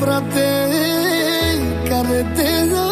Éufrates, carretera.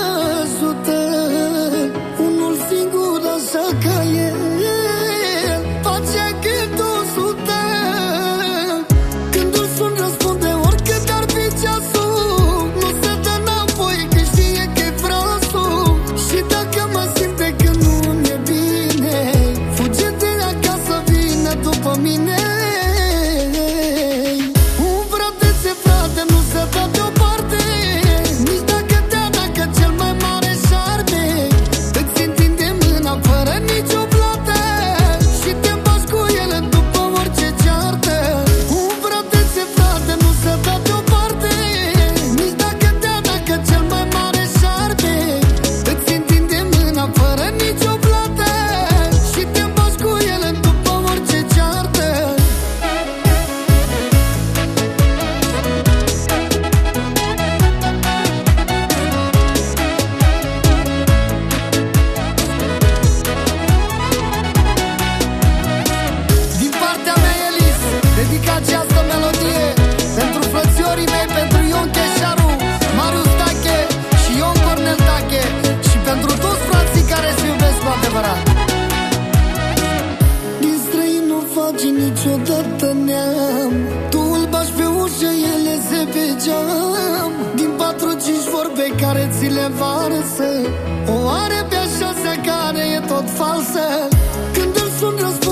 varese O are pe așa care e tot falsă. Când îl sun răspunde